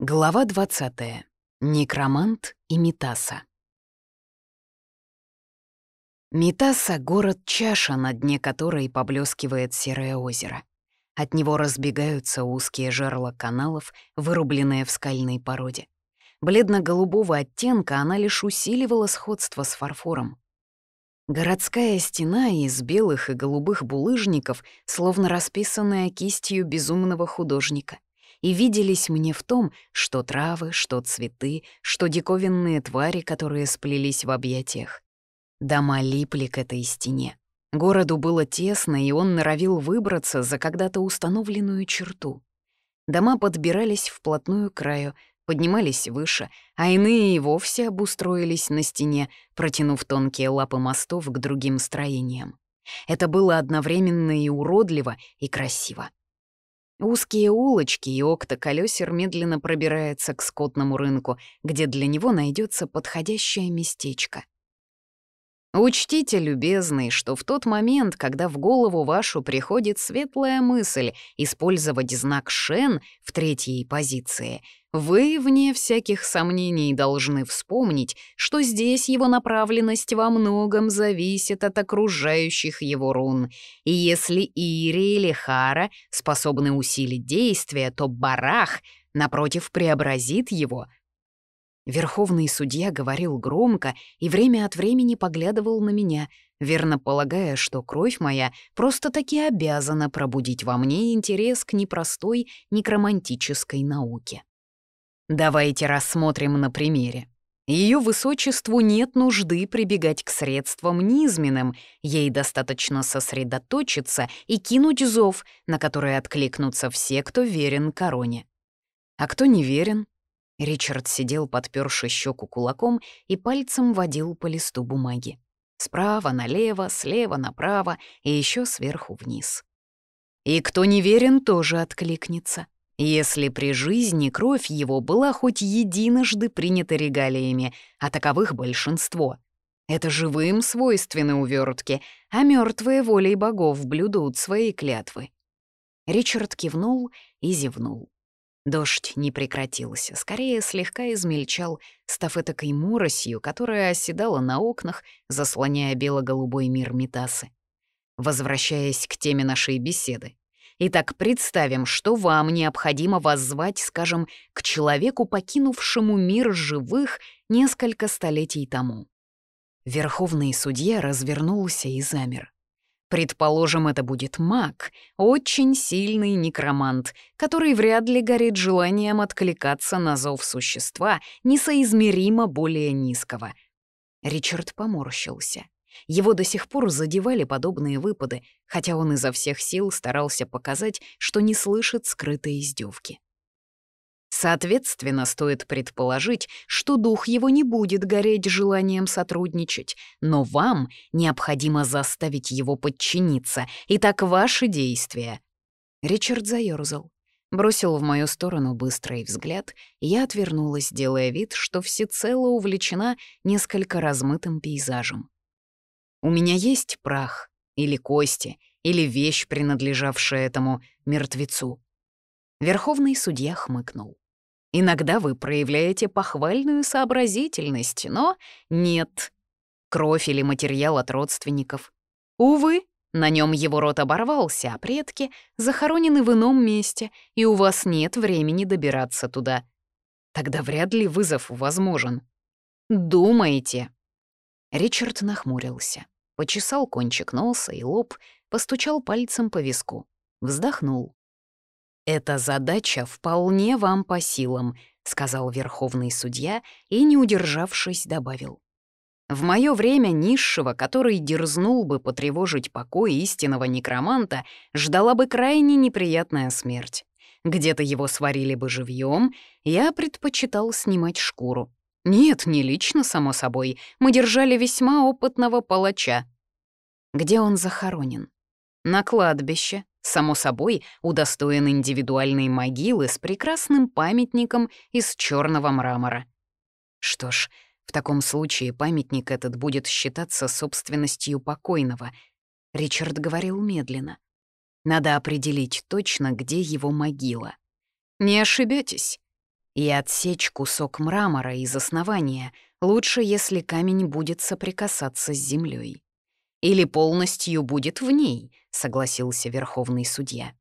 Глава 20. Некромант и Митаса. Митаса — город-чаша, на дне которой поблескивает серое озеро. От него разбегаются узкие жерла каналов, вырубленные в скальной породе. Бледно-голубого оттенка она лишь усиливала сходство с фарфором. Городская стена из белых и голубых булыжников, словно расписанная кистью безумного художника — и виделись мне в том, что травы, что цветы, что диковинные твари, которые сплелись в объятиях. Дома липли к этой стене. Городу было тесно, и он норовил выбраться за когда-то установленную черту. Дома подбирались вплотную к краю, поднимались выше, а иные и вовсе обустроились на стене, протянув тонкие лапы мостов к другим строениям. Это было одновременно и уродливо, и красиво. Узкие улочки и окта-колесер медленно пробирается к скотному рынку, где для него найдется подходящее местечко. Учтите, любезный, что в тот момент, когда в голову вашу приходит светлая мысль использовать знак «Шен» в третьей позиции, вы, вне всяких сомнений, должны вспомнить, что здесь его направленность во многом зависит от окружающих его рун. И если Ири или Хара способны усилить действие, то Барах, напротив, преобразит его. Верховный судья говорил громко и время от времени поглядывал на меня, верно полагая, что кровь моя просто-таки обязана пробудить во мне интерес к непростой некромантической науке. Давайте рассмотрим на примере. Ее высочеству нет нужды прибегать к средствам низменным, ей достаточно сосредоточиться и кинуть зов, на который откликнутся все, кто верен короне. А кто не верен? Ричард сидел, подперши щеку кулаком, и пальцем водил по листу бумаги. Справа налево, слева направо и еще сверху вниз. И кто не верен, тоже откликнется если при жизни кровь его была хоть единожды принята регалиями, а таковых большинство. Это живым свойственны увертки, а мертвые волей богов блюдут свои клятвы. Ричард кивнул и зевнул. Дождь не прекратился, скорее слегка измельчал, став этакой моросью, которая оседала на окнах, заслоняя бело-голубой мир Метасы. Возвращаясь к теме нашей беседы, Итак, представим, что вам необходимо воззвать, скажем, к человеку, покинувшему мир живых несколько столетий тому. Верховный судья развернулся и замер. Предположим, это будет маг, очень сильный некромант, который вряд ли горит желанием откликаться на зов существа несоизмеримо более низкого. Ричард поморщился. Его до сих пор задевали подобные выпады, хотя он изо всех сил старался показать, что не слышит скрытой издевки. Соответственно, стоит предположить, что дух его не будет гореть желанием сотрудничать, но вам необходимо заставить его подчиниться, и так ваши действия. Ричард заёрзал, бросил в мою сторону быстрый взгляд, я отвернулась, делая вид, что всецело увлечена несколько размытым пейзажем. У меня есть прах, или кости, или вещь, принадлежавшая этому мертвецу. Верховный судья хмыкнул. Иногда вы проявляете похвальную сообразительность, но нет. Кровь или материал от родственников. Увы, на нем его рот оборвался, а предки захоронены в ином месте, и у вас нет времени добираться туда. Тогда вряд ли вызов возможен. Думайте, Ричард нахмурился, почесал кончик носа и лоб, постучал пальцем по виску, вздохнул. «Эта задача вполне вам по силам», — сказал верховный судья и, не удержавшись, добавил. «В мое время низшего, который дерзнул бы потревожить покой истинного некроманта, ждала бы крайне неприятная смерть. Где-то его сварили бы живьем, я предпочитал снимать шкуру. Нет, не лично, само собой. Мы держали весьма опытного палача. Где он захоронен? На кладбище. Само собой, удостоен индивидуальной могилы с прекрасным памятником из черного мрамора. Что ж, в таком случае памятник этот будет считаться собственностью покойного. Ричард говорил медленно. Надо определить точно, где его могила. Не ошибетесь. и отсечь кусок мрамора из основания лучше, если камень будет соприкасаться с землей. Или полностью будет в ней, согласился верховный судья.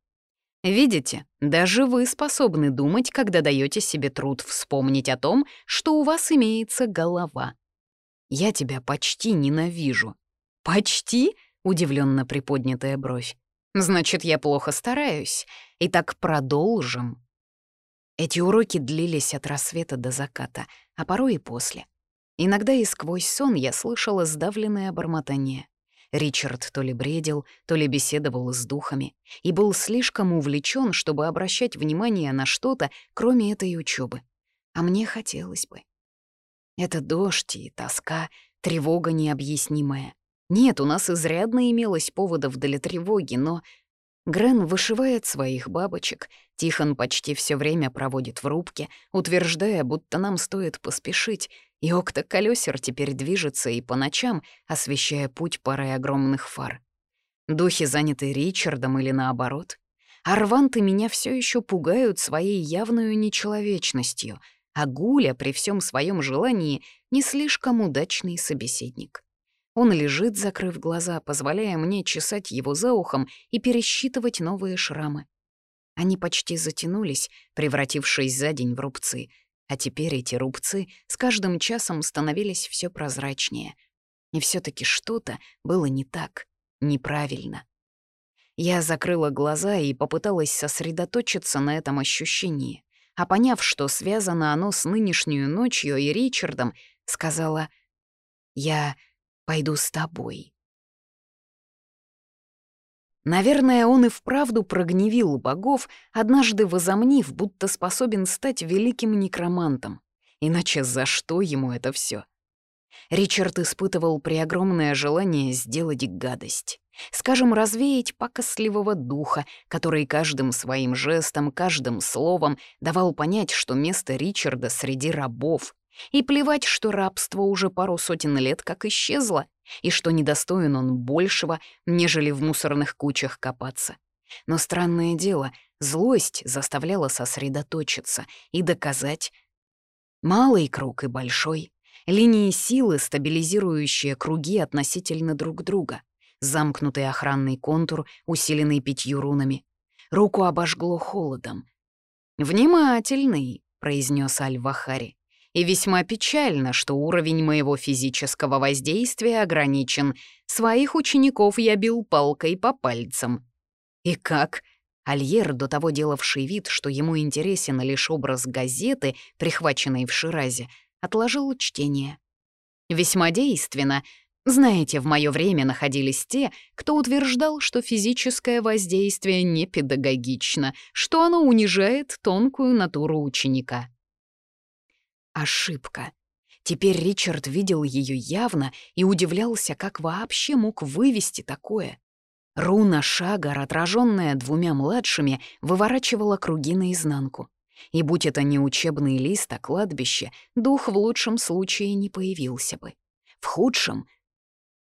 Видите, даже вы способны думать, когда даете себе труд вспомнить о том, что у вас имеется голова. Я тебя почти ненавижу. Почти? Удивленно приподнятая бровь. Значит, я плохо стараюсь. Итак, продолжим. Эти уроки длились от рассвета до заката, а порой и после. Иногда и сквозь сон я слышала сдавленное бормотание. Ричард то ли бредил, то ли беседовал с духами и был слишком увлечен, чтобы обращать внимание на что-то, кроме этой учебы. А мне хотелось бы. Это дождь и тоска, тревога необъяснимая. Нет, у нас изрядно имелось поводов для тревоги, но... Грен вышивает своих бабочек, Тихон почти все время проводит в рубке, утверждая, будто нам стоит поспешить, и октоколесер теперь движется и по ночам, освещая путь парой огромных фар. Духи заняты Ричардом или наоборот. Арванты меня все еще пугают своей явную нечеловечностью, а Гуля при всем своем желании не слишком удачный собеседник. Он лежит, закрыв глаза, позволяя мне чесать его за ухом и пересчитывать новые шрамы. Они почти затянулись, превратившись за день в рубцы — а теперь эти рубцы с каждым часом становились все прозрачнее. И все таки что-то было не так, неправильно. Я закрыла глаза и попыталась сосредоточиться на этом ощущении, а поняв, что связано оно с нынешней ночью и Ричардом, сказала «Я пойду с тобой». Наверное, он и вправду прогневил богов, однажды возомнив, будто способен стать великим некромантом. Иначе за что ему это все? Ричард испытывал преогромное желание сделать гадость. Скажем, развеять пакостливого духа, который каждым своим жестом, каждым словом давал понять, что место Ричарда среди рабов. И плевать, что рабство уже пару сотен лет как исчезло и что недостоин он большего, нежели в мусорных кучах копаться. Но странное дело, злость заставляла сосредоточиться и доказать. Малый круг и большой, линии силы, стабилизирующие круги относительно друг друга, замкнутый охранный контур, усиленный пятью рунами. Руку обожгло холодом. «Внимательный», — произнес Аль-Вахари. И весьма печально, что уровень моего физического воздействия ограничен. Своих учеников я бил палкой по пальцам. И как? Альер, до того делавший вид, что ему интересен лишь образ газеты, прихваченной в Ширазе, отложил чтение. Весьма действенно. Знаете, в мое время находились те, кто утверждал, что физическое воздействие не педагогично, что оно унижает тонкую натуру ученика. Ошибка. Теперь Ричард видел ее явно и удивлялся, как вообще мог вывести такое. Руна Шагар, отраженная двумя младшими, выворачивала круги наизнанку. И будь это не учебный лист, а кладбище, дух в лучшем случае не появился бы. В худшем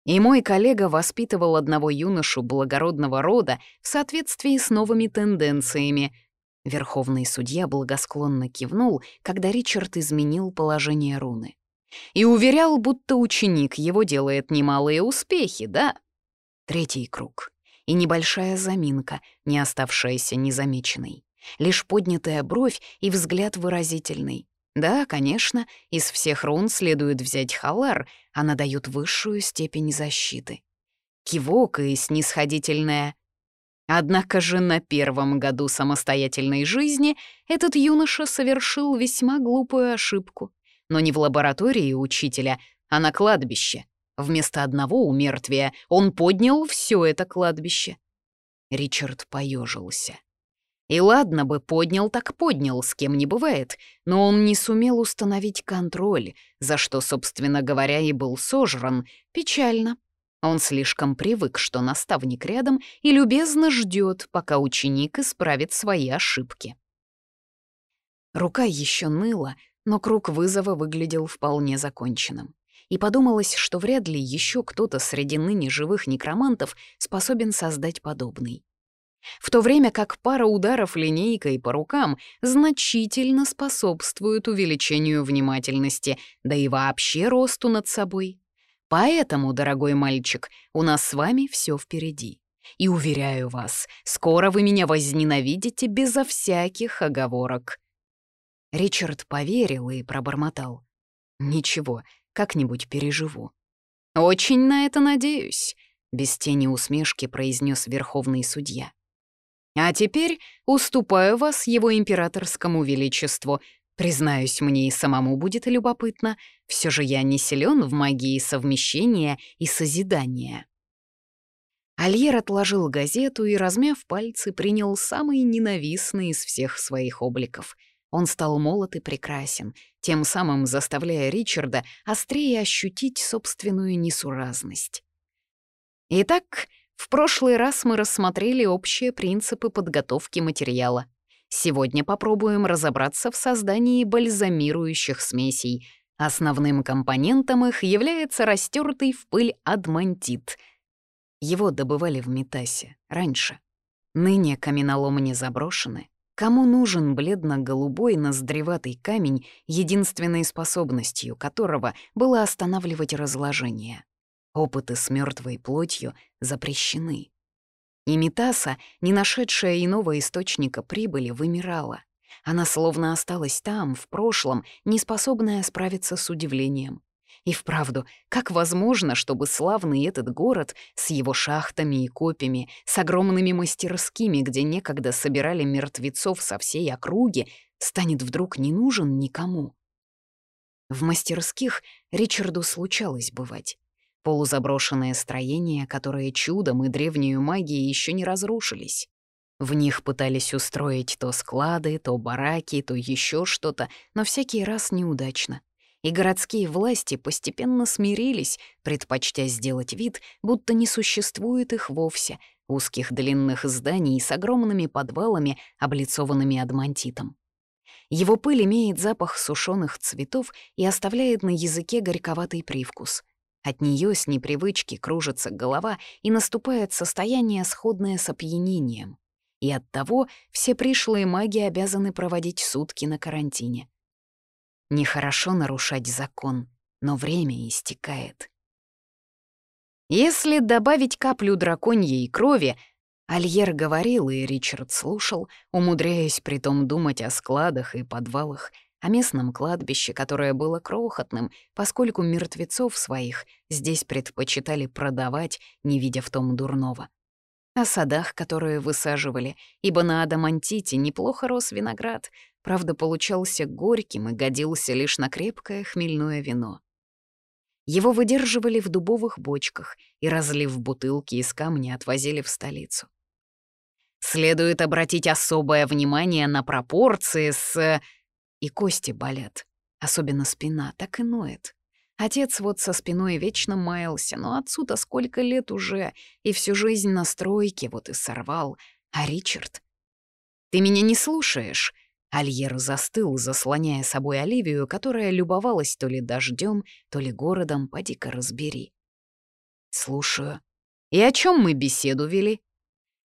и мой коллега воспитывал одного юношу благородного рода в соответствии с новыми тенденциями, Верховный судья благосклонно кивнул, когда Ричард изменил положение руны. И уверял, будто ученик его делает немалые успехи, да? Третий круг. И небольшая заминка, не оставшаяся незамеченной. Лишь поднятая бровь и взгляд выразительный. Да, конечно, из всех рун следует взять халар, она дает высшую степень защиты. Кивок и снисходительная Однако же на первом году самостоятельной жизни этот юноша совершил весьма глупую ошибку. Но не в лаборатории учителя, а на кладбище. Вместо одного умертвия он поднял все это кладбище. Ричард поежился. И ладно бы поднял так поднял, с кем не бывает, но он не сумел установить контроль, за что, собственно говоря, и был сожран. Печально. Он слишком привык, что наставник рядом и любезно ждет, пока ученик исправит свои ошибки. Рука еще ныла, но круг вызова выглядел вполне законченным. И подумалось, что вряд ли еще кто-то среди ныне живых некромантов способен создать подобный. в то время как пара ударов линейкой по рукам значительно способствует увеличению внимательности, да и вообще росту над собой. Поэтому, дорогой мальчик, у нас с вами все впереди. И уверяю вас, скоро вы меня возненавидите безо всяких оговорок». Ричард поверил и пробормотал. «Ничего, как-нибудь переживу». «Очень на это надеюсь», — без тени усмешки произнес верховный судья. «А теперь уступаю вас его императорскому величеству. Признаюсь, мне и самому будет любопытно. Все же я не силен в магии совмещения и созидания». Альер отложил газету и, размяв пальцы, принял самый ненавистный из всех своих обликов. Он стал молод и прекрасен, тем самым заставляя Ричарда острее ощутить собственную несуразность. Итак, в прошлый раз мы рассмотрели общие принципы подготовки материала. Сегодня попробуем разобраться в создании бальзамирующих смесей. Основным компонентом их является растертый в пыль адмантит — его добывали в Метасе, раньше. Ныне каменоломни заброшены. Кому нужен бледно-голубой ноздреватый камень, единственной способностью которого было останавливать разложение? Опыты с мертвой плотью запрещены. И Метаса, не нашедшая иного источника прибыли, вымирала. Она словно осталась там, в прошлом, неспособная справиться с удивлением. И вправду, как возможно, чтобы славный этот город с его шахтами и копьями, с огромными мастерскими, где некогда собирали мертвецов со всей округи, станет вдруг не нужен никому? В мастерских Ричарду случалось бывать. Полузаброшенные строения, которые чудом и древнюю магией еще не разрушились. В них пытались устроить то склады, то бараки, то еще что-то, но всякий раз неудачно и городские власти постепенно смирились, предпочтя сделать вид, будто не существует их вовсе, узких длинных зданий с огромными подвалами, облицованными адмантитом. Его пыль имеет запах сушеных цветов и оставляет на языке горьковатый привкус. От нее с непривычки кружится голова и наступает состояние, сходное с опьянением. И оттого все пришлые маги обязаны проводить сутки на карантине. Нехорошо нарушать закон, но время истекает. Если добавить каплю драконьей крови, Альер говорил, и Ричард слушал, умудряясь притом думать о складах и подвалах, о местном кладбище, которое было крохотным, поскольку мертвецов своих здесь предпочитали продавать, не видя в том дурного. О садах, которые высаживали, ибо на Адамантите неплохо рос виноград, правда, получался горьким и годился лишь на крепкое хмельное вино. Его выдерживали в дубовых бочках и, разлив бутылки из камня, отвозили в столицу. Следует обратить особое внимание на пропорции с... И кости болят, особенно спина, так и ноет. Отец вот со спиной вечно маялся, но отцу-то сколько лет уже, и всю жизнь на стройке вот и сорвал. А Ричард? «Ты меня не слушаешь?» Альер застыл, заслоняя собой Оливию, которая любовалась то ли дождем, то ли городом, поди-ка разбери. «Слушаю. И о чем мы беседу вели?»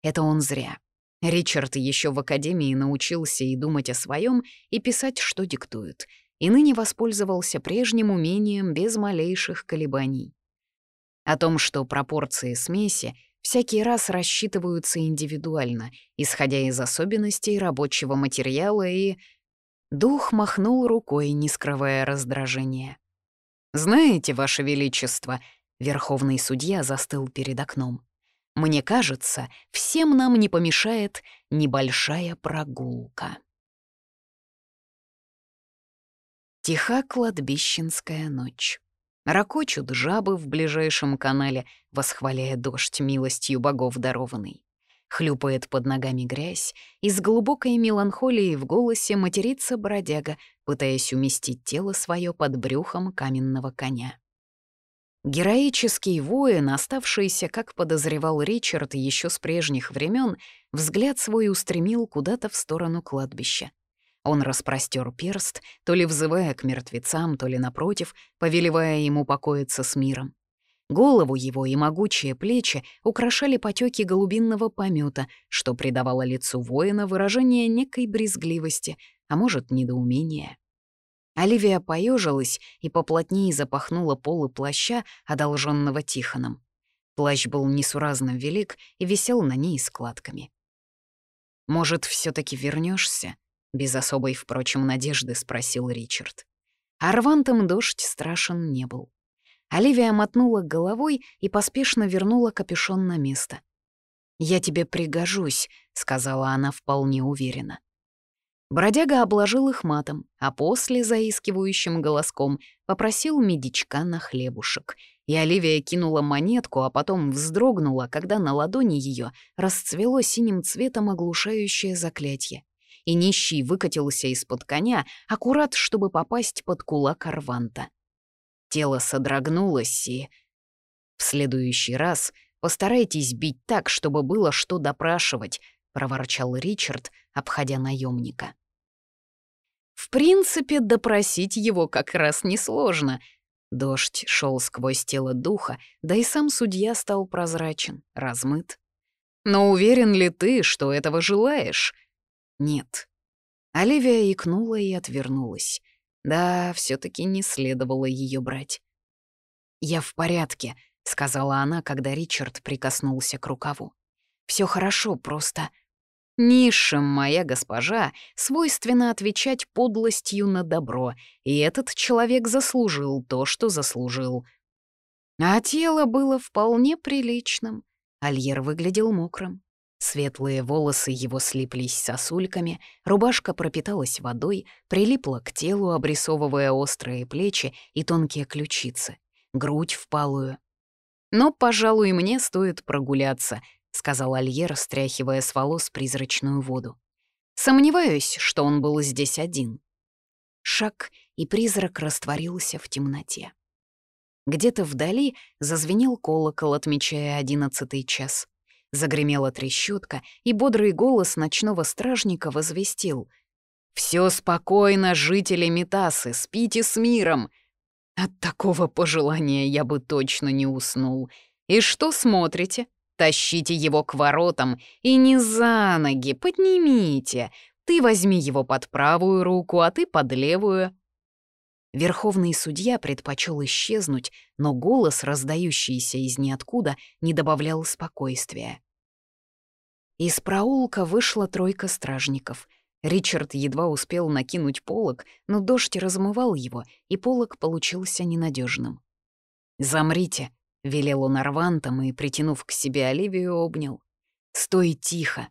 Это он зря. Ричард еще в академии научился и думать о своем, и писать, что диктуют, и ныне воспользовался прежним умением без малейших колебаний. О том, что пропорции смеси всякий раз рассчитываются индивидуально, исходя из особенностей рабочего материала и... Дух махнул рукой, не скрывая раздражения. «Знаете, Ваше Величество», — верховный судья застыл перед окном, «мне кажется, всем нам не помешает небольшая прогулка». Тиха кладбищенская ночь. Ракочут жабы в ближайшем канале, восхваляя дождь милостью богов дарованный. Хлюпает под ногами грязь, и с глубокой меланхолией в голосе матерится бродяга, пытаясь уместить тело свое под брюхом каменного коня. Героический воин, оставшийся, как подозревал Ричард еще с прежних времен, взгляд свой устремил куда-то в сторону кладбища. Он распростер перст, то ли взывая к мертвецам, то ли, напротив, повелевая ему покоиться с миром. Голову его и могучие плечи украшали потеки голубинного помета, что придавало лицу воина выражение некой брезгливости, а может, недоумения. Оливия поежилась и поплотнее запахнула полы плаща, одолженного Тихоном. Плащ был несуразно велик и висел на ней складками. «Может, все таки вернешься? без особой, впрочем, надежды спросил Ричард. Арвантом дождь страшен не был. Оливия мотнула головой и поспешно вернула капюшон на место. «Я тебе пригожусь», — сказала она вполне уверенно. Бродяга обложил их матом, а после заискивающим голоском попросил медичка на хлебушек. И Оливия кинула монетку, а потом вздрогнула, когда на ладони ее расцвело синим цветом оглушающее заклятие. И нищий выкатился из-под коня, аккурат, чтобы попасть под кулак Арванта. Тело содрогнулось и... «В следующий раз постарайтесь бить так, чтобы было что допрашивать», — проворчал Ричард, обходя наемника. В принципе, допросить его как раз несложно. Дождь шел сквозь тело духа, да и сам судья стал прозрачен, размыт. Но уверен ли ты, что этого желаешь? Нет. Оливия икнула и отвернулась. Да, все таки не следовало ее брать. «Я в порядке», — сказала она, когда Ричард прикоснулся к рукаву. Все хорошо, просто...» Низшим, моя госпожа, свойственно отвечать подлостью на добро, и этот человек заслужил то, что заслужил. А тело было вполне приличным. Альер выглядел мокрым. Светлые волосы его слиплись сосульками, рубашка пропиталась водой, прилипла к телу, обрисовывая острые плечи и тонкие ключицы, грудь впалую. «Но, пожалуй, мне стоит прогуляться», — сказал Альер, стряхивая с волос призрачную воду. «Сомневаюсь, что он был здесь один». Шаг, и призрак растворился в темноте. Где-то вдали зазвенел колокол, отмечая одиннадцатый час. Загремела трещотка, и бодрый голос ночного стражника возвестил. «Все спокойно, жители Метасы, спите с миром!» От такого пожелания я бы точно не уснул. «И что смотрите? Тащите его к воротам и не за ноги, поднимите. Ты возьми его под правую руку, а ты под левую». Верховный судья предпочел исчезнуть, но голос, раздающийся из ниоткуда, не добавлял спокойствия. Из проулка вышла тройка стражников. Ричард едва успел накинуть полог, но дождь размывал его, и полог получился ненадежным. «Замрите», — велел он Арвантом и, притянув к себе Оливию, обнял. «Стой тихо».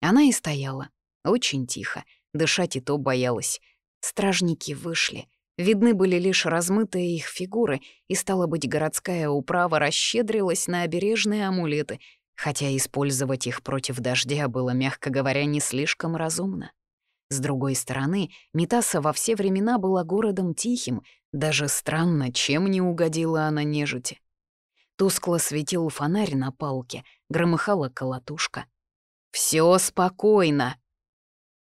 Она и стояла, очень тихо, дышать и то боялась. Стражники вышли — Видны были лишь размытые их фигуры, и, стало быть, городская управа расщедрилась на обережные амулеты, хотя использовать их против дождя было, мягко говоря, не слишком разумно. С другой стороны, Митаса во все времена была городом тихим, даже странно, чем не угодила она нежити. Тускло светил фонарь на палке, громыхала колотушка. «Всё спокойно!»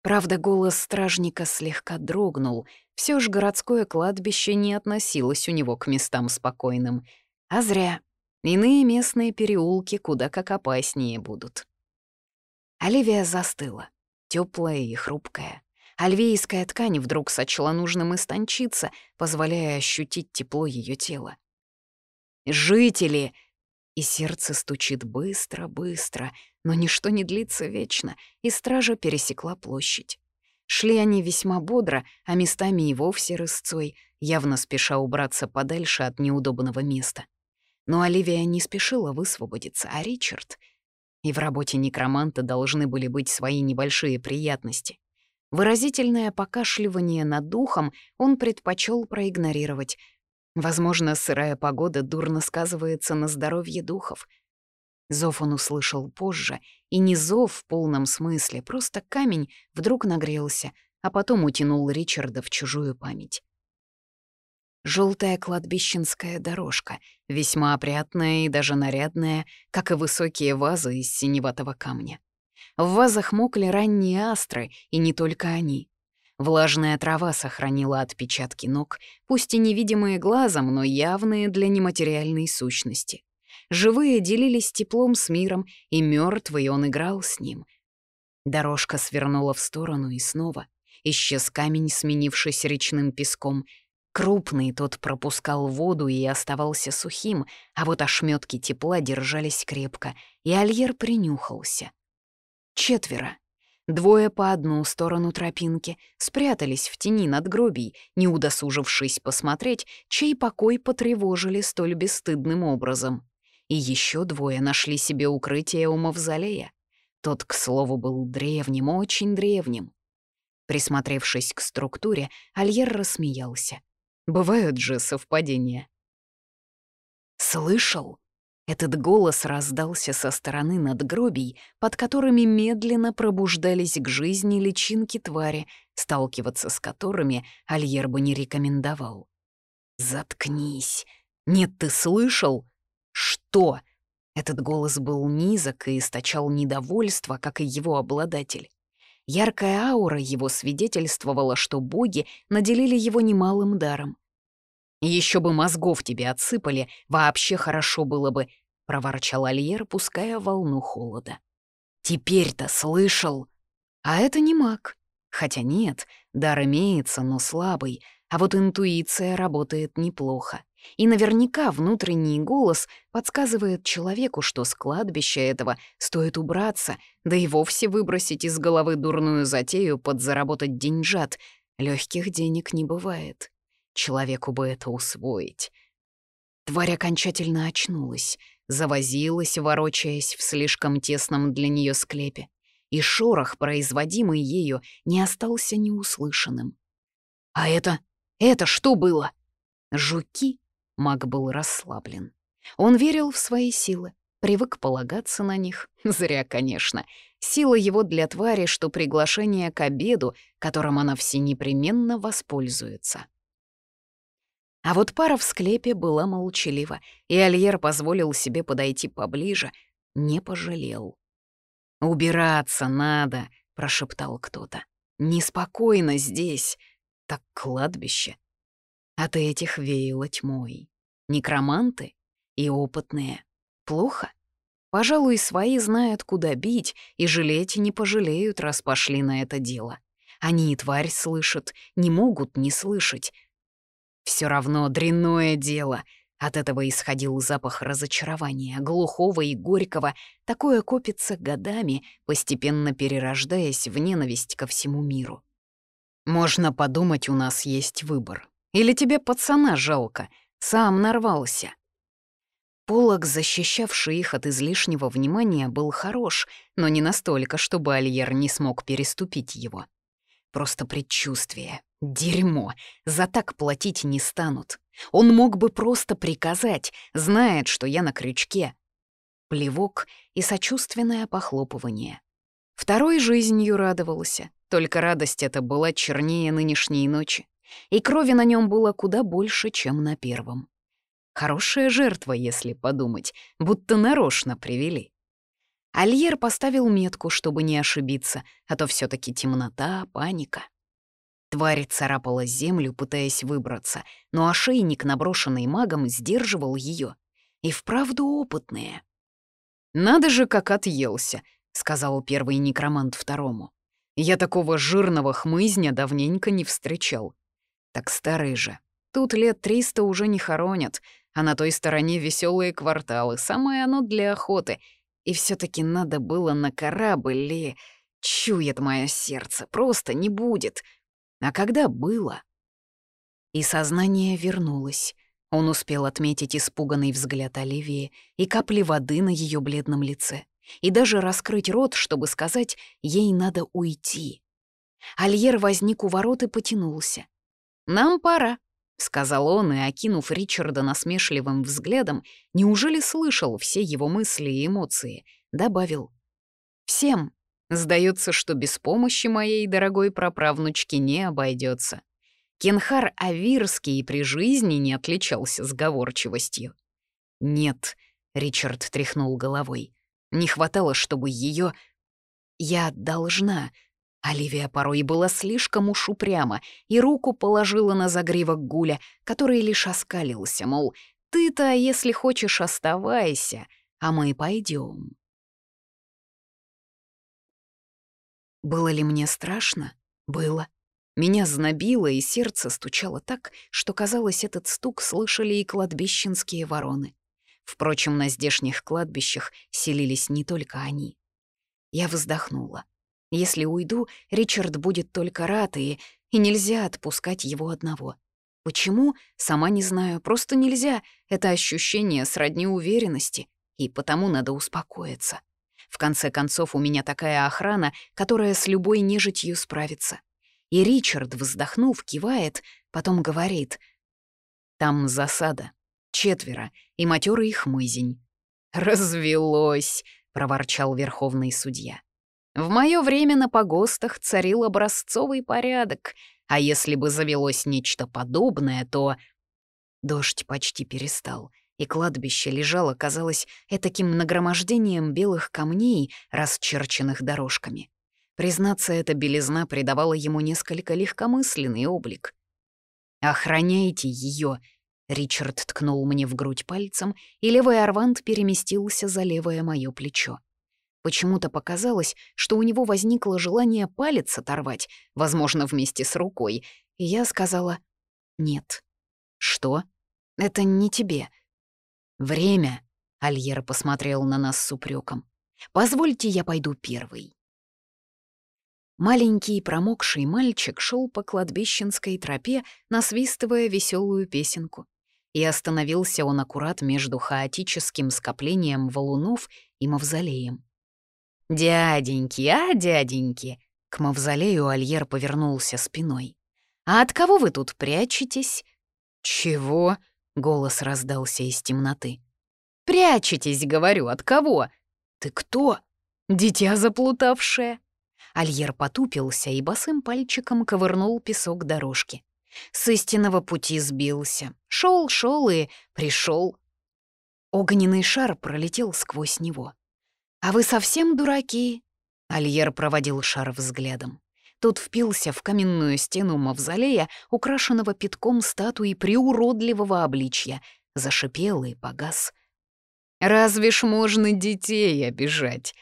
Правда, голос стражника слегка дрогнул. Все ж городское кладбище не относилось у него к местам спокойным. А зря. Иные местные переулки куда как опаснее будут. Оливия застыла, теплая и хрупкая. Альвейская ткань вдруг сочла нужным истончиться, позволяя ощутить тепло ее тела. «Жители!» И сердце стучит быстро-быстро, но ничто не длится вечно, и стража пересекла площадь. Шли они весьма бодро, а местами и вовсе рысцой, явно спеша убраться подальше от неудобного места. Но Оливия не спешила высвободиться, а Ричард... И в работе некроманта должны были быть свои небольшие приятности. Выразительное покашливание над духом он предпочел проигнорировать, Возможно, сырая погода дурно сказывается на здоровье духов. Зов он услышал позже, и не зов в полном смысле, просто камень вдруг нагрелся, а потом утянул Ричарда в чужую память. Желтая кладбищенская дорожка, весьма опрятная и даже нарядная, как и высокие вазы из синеватого камня. В вазах мокли ранние астры, и не только они. Влажная трава сохранила отпечатки ног, пусть и невидимые глазом, но явные для нематериальной сущности. Живые делились теплом с миром, и мертвый он играл с ним. Дорожка свернула в сторону и снова. Исчез камень, сменившись речным песком. Крупный тот пропускал воду и оставался сухим, а вот ошметки тепла держались крепко, и Альер принюхался. Четверо. Двое по одну сторону тропинки спрятались в тени надгробий, не удосужившись посмотреть, чей покой потревожили столь бесстыдным образом. И еще двое нашли себе укрытие у мавзолея. Тот, к слову, был древним, очень древним. Присмотревшись к структуре, Альер рассмеялся. Бывают же совпадения. «Слышал?» Этот голос раздался со стороны надгробий, под которыми медленно пробуждались к жизни личинки твари, сталкиваться с которыми Альер бы не рекомендовал. «Заткнись! Нет, ты слышал?» «Что?» Этот голос был низок и источал недовольство, как и его обладатель. Яркая аура его свидетельствовала, что боги наделили его немалым даром. Еще бы мозгов тебе отсыпали, вообще хорошо было бы», — проворчал Альер, пуская волну холода. «Теперь-то слышал. А это не маг. Хотя нет, дар имеется, но слабый, а вот интуиция работает неплохо. И наверняка внутренний голос подсказывает человеку, что с кладбища этого стоит убраться, да и вовсе выбросить из головы дурную затею подзаработать деньжат. Легких денег не бывает. Человеку бы это усвоить. Тварь окончательно очнулась, завозилась, ворочаясь в слишком тесном для нее склепе, и шорох, производимый ею, не остался неуслышанным. «А это... это что было?» «Жуки?» — маг был расслаблен. Он верил в свои силы, привык полагаться на них. Зря, конечно. Сила его для твари, что приглашение к обеду, которым она все непременно воспользуется. А вот пара в склепе была молчалива, и Альер позволил себе подойти поближе, не пожалел. «Убираться надо», — прошептал кто-то. «Неспокойно здесь, так кладбище». От этих веяло тьмой. Некроманты и опытные. Плохо? Пожалуй, свои знают, куда бить, и жалеть не пожалеют, раз пошли на это дело. Они и тварь слышат, не могут не слышать, все равно дрянное дело. От этого исходил запах разочарования, глухого и горького. Такое копится годами, постепенно перерождаясь в ненависть ко всему миру. Можно подумать, у нас есть выбор. Или тебе пацана жалко, сам нарвался. Полок, защищавший их от излишнего внимания, был хорош, но не настолько, чтобы Альер не смог переступить его. Просто предчувствие, Дерьмо, за так платить не станут. Он мог бы просто приказать, знает, что я на крючке. Плевок и сочувственное похлопывание. Второй жизнью радовался, только радость эта была чернее нынешней ночи, и крови на нем было куда больше, чем на первом. Хорошая жертва, если подумать, будто нарочно привели. Альер поставил метку, чтобы не ошибиться, а то все таки темнота, паника. Тварь царапала землю, пытаясь выбраться, но ошейник, наброшенный магом, сдерживал ее. И вправду опытные. «Надо же, как отъелся», — сказал первый некромант второму. «Я такого жирного хмызня давненько не встречал. Так старый же. Тут лет триста уже не хоронят, а на той стороне веселые кварталы, самое оно для охоты. И все таки надо было на корабль ли... Чует мое сердце, просто не будет. А когда было? И сознание вернулось. Он успел отметить испуганный взгляд Оливии и капли воды на ее бледном лице, и даже раскрыть рот, чтобы сказать «ей надо уйти». Альер возник у ворот и потянулся. «Нам пора», — сказал он, и, окинув Ричарда насмешливым взглядом, неужели слышал все его мысли и эмоции, добавил. «Всем Сдается, что без помощи моей дорогой праправнучки не обойдется. Кенхар Авирский при жизни не отличался сговорчивостью. «Нет», — Ричард тряхнул головой, — «не хватало, чтобы ее. Я должна, Оливия порой была слишком уж упряма и руку положила на загривок Гуля, который лишь оскалился, мол, «Ты-то, если хочешь, оставайся, а мы пойдем. Было ли мне страшно? Было. Меня знобило, и сердце стучало так, что, казалось, этот стук слышали и кладбищенские вороны. Впрочем, на здешних кладбищах селились не только они. Я вздохнула. Если уйду, Ричард будет только рад, и, и нельзя отпускать его одного. Почему? Сама не знаю, просто нельзя. Это ощущение сродни уверенности, и потому надо успокоиться. В конце концов, у меня такая охрана, которая с любой нежитью справится. И Ричард, вздохнув, кивает, потом говорит. «Там засада. Четверо, и матерый хмызень». «Развелось!» — проворчал верховный судья. В мое время на погостах царил образцовый порядок, а если бы завелось нечто подобное, то... Дождь почти перестал, и кладбище лежало, казалось, этаким нагромождением белых камней, расчерченных дорожками. Признаться, эта белизна придавала ему несколько легкомысленный облик. «Охраняйте ее, Ричард ткнул мне в грудь пальцем, и левый арвант переместился за левое мое плечо. Почему-то показалось, что у него возникло желание палец оторвать, возможно, вместе с рукой, и я сказала «нет». «Что? Это не тебе». «Время», — Альера посмотрел на нас с упреком. «Позвольте, я пойду первый». Маленький промокший мальчик шел по кладбищенской тропе, насвистывая веселую песенку. И остановился он аккурат между хаотическим скоплением валунов и мавзолеем. «Дяденьки, а, дяденьки!» К мавзолею Альер повернулся спиной. «А от кого вы тут прячетесь?» «Чего?» — голос раздался из темноты. «Прячетесь, говорю, от кого?» «Ты кто?» «Дитя заплутавшее». Альер потупился и босым пальчиком ковырнул песок дорожки. С истинного пути сбился. Шел, шел и пришел. Огненный шар пролетел сквозь него. «А вы совсем дураки?» Альер проводил шар взглядом. Тут впился в каменную стену мавзолея, украшенного пятком статуи приуродливого обличья, зашипел и погас. «Разве ж можно детей обижать?»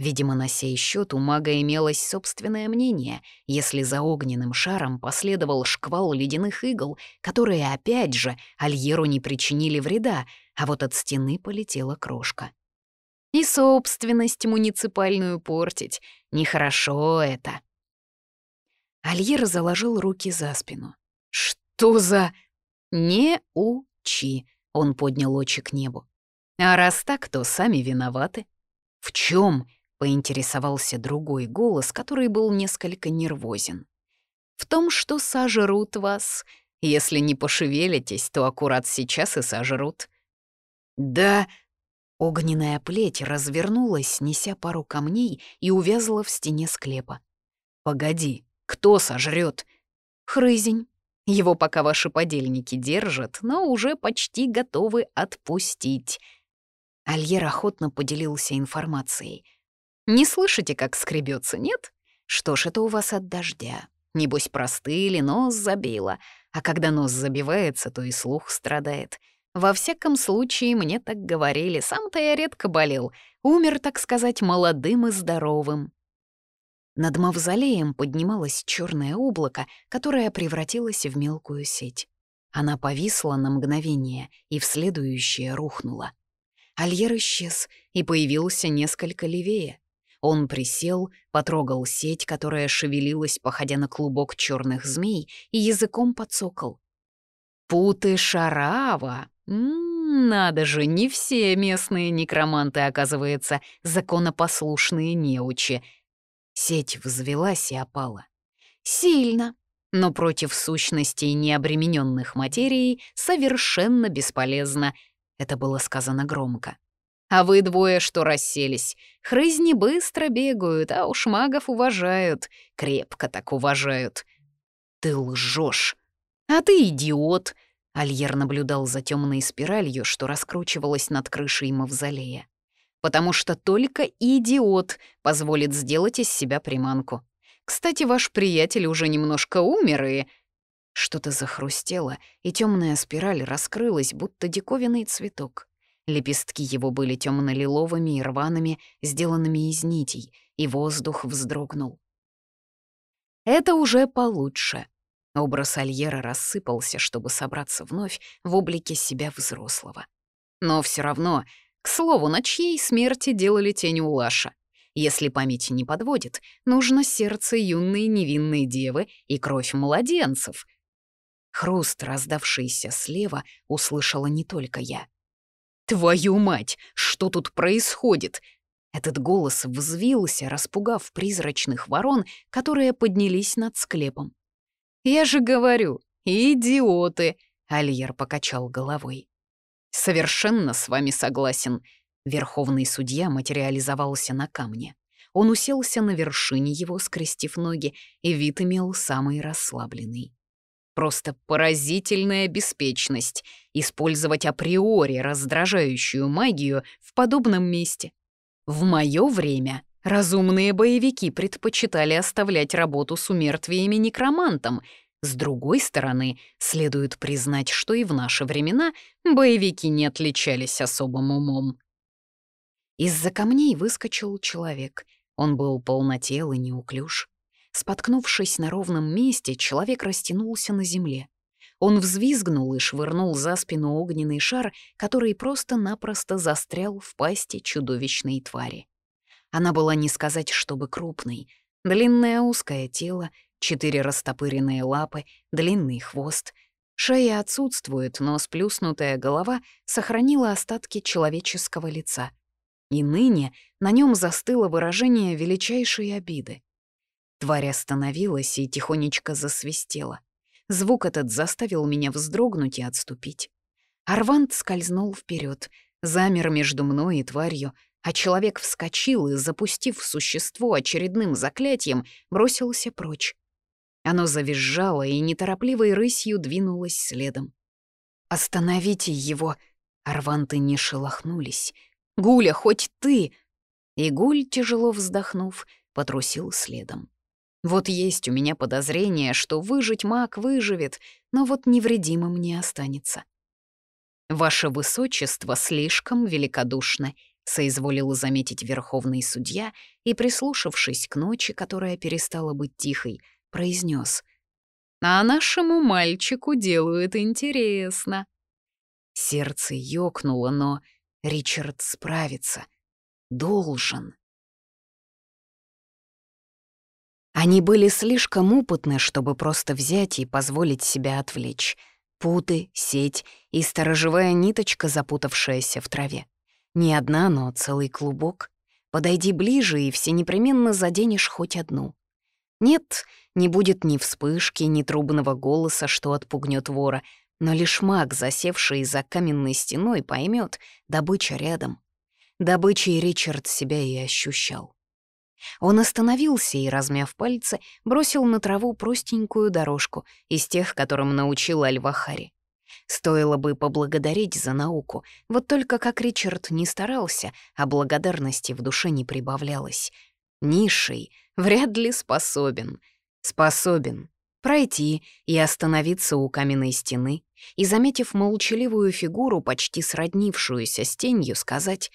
Видимо, на сей счет у мага имелось собственное мнение, если за огненным шаром последовал шквал ледяных игл, которые, опять же, Альеру не причинили вреда, а вот от стены полетела крошка. И собственность муниципальную портить. Нехорошо это. Альер заложил руки за спину. «Что за...» «Не учи», — он поднял очи к небу. «А раз так, то сами виноваты». «В чем? поинтересовался другой голос, который был несколько нервозен. «В том, что сожрут вас. Если не пошевелитесь, то аккурат сейчас и сожрут». «Да», Огненная плеть развернулась, неся пару камней, и увязла в стене склепа. «Погоди, кто сожрет? «Хрызень. Его пока ваши подельники держат, но уже почти готовы отпустить». Альер охотно поделился информацией. «Не слышите, как скребется, нет? Что ж, это у вас от дождя. Небось, простыли, нос забило. А когда нос забивается, то и слух страдает. Во всяком случае, мне так говорили, сам-то я редко болел, умер, так сказать, молодым и здоровым. Над мавзолеем поднималось черное облако, которое превратилось в мелкую сеть. Она повисла на мгновение и в следующее рухнула. Альер исчез и появился несколько левее. Он присел, потрогал сеть, которая шевелилась, походя на клубок черных змей, и языком подсокол. «Путы Шарава!» М надо же, не все местные некроманты, оказывается, законопослушные неучи. Сеть взвелась и опала. Сильно, но против сущностей, необремененных материей, совершенно бесполезно. Это было сказано громко. А вы двое что расселись? Хрызни быстро бегают, а уж магов уважают. Крепко так уважают. Ты лжешь. А ты идиот. Альер наблюдал за темной спиралью, что раскручивалась над крышей мавзолея. «Потому что только идиот позволит сделать из себя приманку. Кстати, ваш приятель уже немножко умер и...» Что-то захрустело, и темная спираль раскрылась, будто диковинный цветок. Лепестки его были темно-лиловыми и рваными, сделанными из нитей, и воздух вздрогнул. «Это уже получше». Образ Альера рассыпался, чтобы собраться вновь в облике себя взрослого. Но все равно, к слову, на чьей смерти делали тень у Лаша? Если память не подводит, нужно сердце юной невинной девы и кровь младенцев. Хруст, раздавшийся слева, услышала не только я. «Твою мать! Что тут происходит?» Этот голос взвился, распугав призрачных ворон, которые поднялись над склепом. «Я же говорю, идиоты!» — Альер покачал головой. «Совершенно с вами согласен». Верховный судья материализовался на камне. Он уселся на вершине его, скрестив ноги, и вид имел самый расслабленный. Просто поразительная беспечность — использовать априори раздражающую магию в подобном месте. В мое время разумные боевики предпочитали оставлять работу с умертвиями некромантом. С другой стороны, следует признать, что и в наши времена боевики не отличались особым умом. Из-за камней выскочил человек. Он был полнотел и неуклюж. Споткнувшись на ровном месте, человек растянулся на земле. Он взвизгнул и швырнул за спину огненный шар, который просто-напросто застрял в пасти чудовищной твари. Она была не сказать, чтобы крупной. Длинное узкое тело, четыре растопыренные лапы, длинный хвост. Шея отсутствует, но сплюснутая голова сохранила остатки человеческого лица. И ныне на нем застыло выражение величайшей обиды. Тварь остановилась и тихонечко засвистела. Звук этот заставил меня вздрогнуть и отступить. Арвант скользнул вперед, замер между мной и тварью, а человек вскочил и, запустив существо очередным заклятием, бросился прочь. Оно завизжало и неторопливой рысью двинулось следом. «Остановите его!» Арванты не шелохнулись. «Гуля, хоть ты!» И Гуль, тяжело вздохнув, потрусил следом. Вот есть у меня подозрение, что выжить маг выживет, но вот невредимым не останется. «Ваше высочество слишком великодушны», — соизволил заметить верховный судья и, прислушавшись к ночи, которая перестала быть тихой, произнес: «А нашему мальчику делают интересно». Сердце ёкнуло, но Ричард справится. Должен. Они были слишком опытны, чтобы просто взять и позволить себя отвлечь. Путы, сеть и сторожевая ниточка, запутавшаяся в траве. Не одна, но целый клубок. Подойди ближе, и все непременно заденешь хоть одну. Нет, не будет ни вспышки, ни трубного голоса, что отпугнет вора, но лишь маг, засевший за каменной стеной, поймет, добыча рядом. Добычей Ричард себя и ощущал. Он остановился и, размяв пальцы, бросил на траву простенькую дорожку из тех, которым научил Альвахари. Стоило бы поблагодарить за науку, вот только как Ричард не старался, а благодарности в душе не прибавлялось. Низший вряд ли способен. Способен пройти и остановиться у каменной стены и, заметив молчаливую фигуру, почти сроднившуюся с тенью, сказать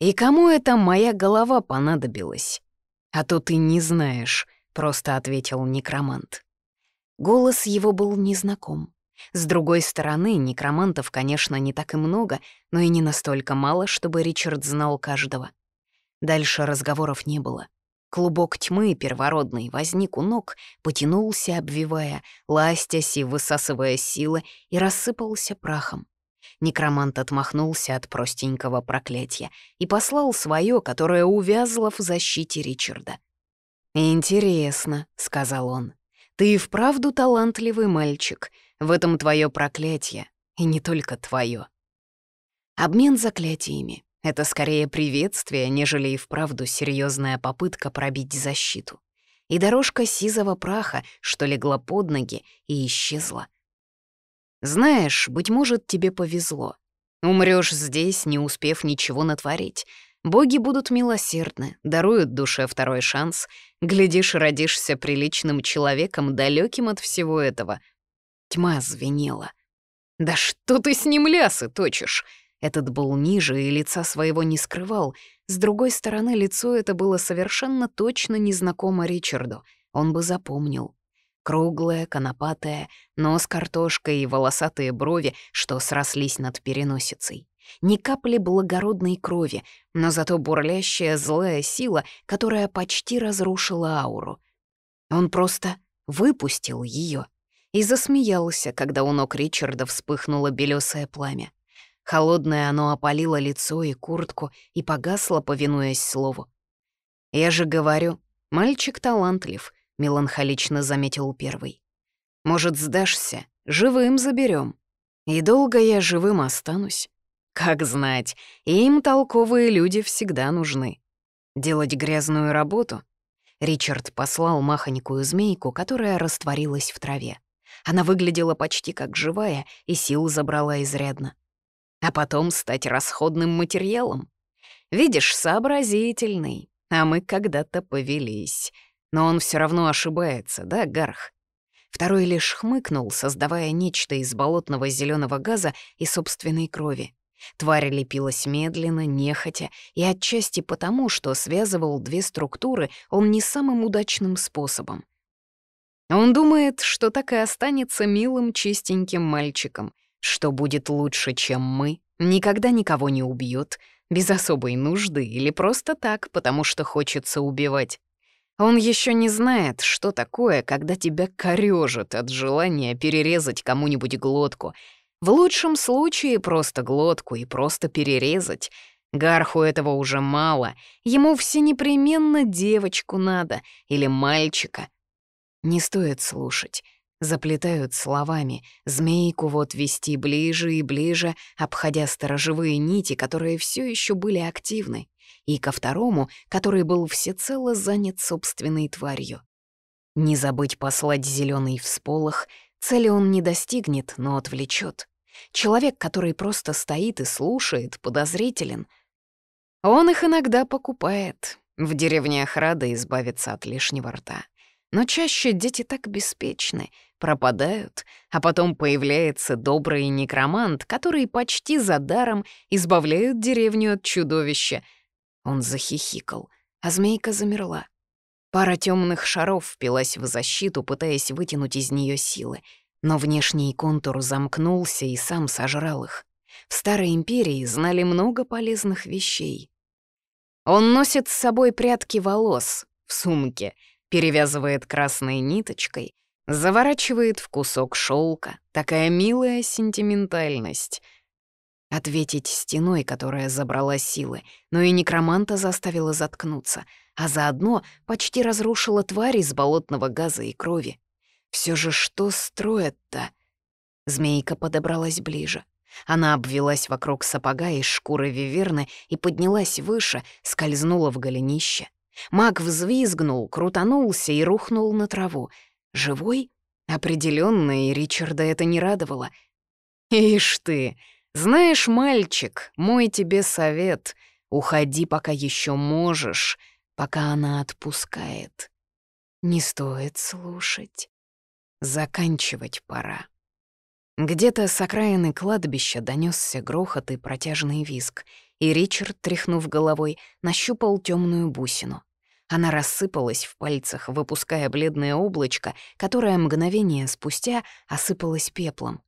«И кому это моя голова понадобилась?» «А то ты не знаешь», — просто ответил некромант. Голос его был незнаком. С другой стороны, некромантов, конечно, не так и много, но и не настолько мало, чтобы Ричард знал каждого. Дальше разговоров не было. Клубок тьмы первородный возник у ног, потянулся, обвивая, ластясь и высасывая силы, и рассыпался прахом. Некромант отмахнулся от простенького проклятия и послал свое, которое увязло в защите Ричарда. «Интересно», — сказал он, — «ты и вправду талантливый мальчик. В этом твое проклятие, и не только твое». Обмен заклятиями — это скорее приветствие, нежели и вправду серьезная попытка пробить защиту. И дорожка сизого праха, что легла под ноги и исчезла — знаешь, быть может, тебе повезло. Умрёшь здесь, не успев ничего натворить. Боги будут милосердны, даруют душе второй шанс. Глядишь, родишься приличным человеком, далеким от всего этого. Тьма звенела. «Да что ты с ним лясы точишь?» Этот был ниже и лица своего не скрывал. С другой стороны, лицо это было совершенно точно незнакомо Ричарду. Он бы запомнил. Круглое, конопатое, нос картошкой и волосатые брови, что срослись над переносицей. Ни капли благородной крови, но зато бурлящая злая сила, которая почти разрушила ауру. Он просто выпустил ее и засмеялся, когда у ног Ричарда вспыхнуло белесое пламя. Холодное оно опалило лицо и куртку и погасло, повинуясь слову. «Я же говорю, мальчик талантлив», — меланхолично заметил первый. «Может, сдашься? Живым заберем. И долго я живым останусь. Как знать, им толковые люди всегда нужны. Делать грязную работу?» Ричард послал махонькую змейку, которая растворилась в траве. Она выглядела почти как живая, и сил забрала изрядно а потом стать расходным материалом. Видишь, сообразительный, а мы когда-то повелись. Но он все равно ошибается, да, Гарх? Второй лишь хмыкнул, создавая нечто из болотного зеленого газа и собственной крови. Тварь лепилась медленно, нехотя, и отчасти потому, что связывал две структуры он не самым удачным способом. Он думает, что так и останется милым чистеньким мальчиком — что будет лучше, чем мы, никогда никого не убьет, без особой нужды или просто так, потому что хочется убивать. Он еще не знает, что такое, когда тебя корёжит от желания перерезать кому-нибудь глотку. В лучшем случае просто глотку и просто перерезать. Гарху этого уже мало, ему все непременно девочку надо или мальчика. Не стоит слушать заплетают словами, змейку вот вести ближе и ближе, обходя сторожевые нити, которые все еще были активны, и ко второму, который был всецело занят собственной тварью. Не забыть послать зеленый всполох, цели он не достигнет, но отвлечет. Человек, который просто стоит и слушает, подозрителен. Он их иногда покупает. В деревнях рада избавиться от лишнего рта. Но чаще дети так беспечны, пропадают, а потом появляется добрый некромант, который почти за даром избавляет деревню от чудовища. Он захихикал, а змейка замерла. Пара темных шаров впилась в защиту, пытаясь вытянуть из нее силы, но внешний контур замкнулся и сам сожрал их. В Старой Империи знали много полезных вещей. Он носит с собой прятки волос в сумке — перевязывает красной ниточкой, заворачивает в кусок шелка. Такая милая сентиментальность. Ответить стеной, которая забрала силы, но и некроманта заставила заткнуться, а заодно почти разрушила тварь из болотного газа и крови. Все же что строят-то? Змейка подобралась ближе. Она обвелась вокруг сапога из шкуры виверны и поднялась выше, скользнула в голенище. Маг взвизгнул, крутанулся и рухнул на траву. Живой? Определенно, и Ричарда это не радовало. «Ишь ты! Знаешь, мальчик, мой тебе совет. Уходи, пока еще можешь, пока она отпускает. Не стоит слушать. Заканчивать пора». Где-то с окраины кладбища донесся грохот и протяжный визг, и Ричард, тряхнув головой, нащупал темную бусину. Она рассыпалась в пальцах, выпуская бледное облачко, которое мгновение спустя осыпалось пеплом.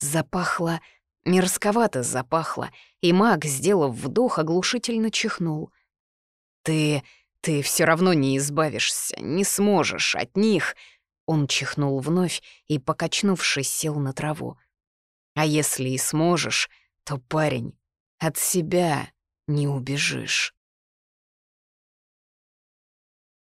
Запахло... Мерзковато запахло, и маг, сделав вдох, оглушительно чихнул. «Ты... ты все равно не избавишься, не сможешь от них!» Он чихнул вновь и, покачнувшись, сел на траву. «А если и сможешь, то, парень, от себя не убежишь».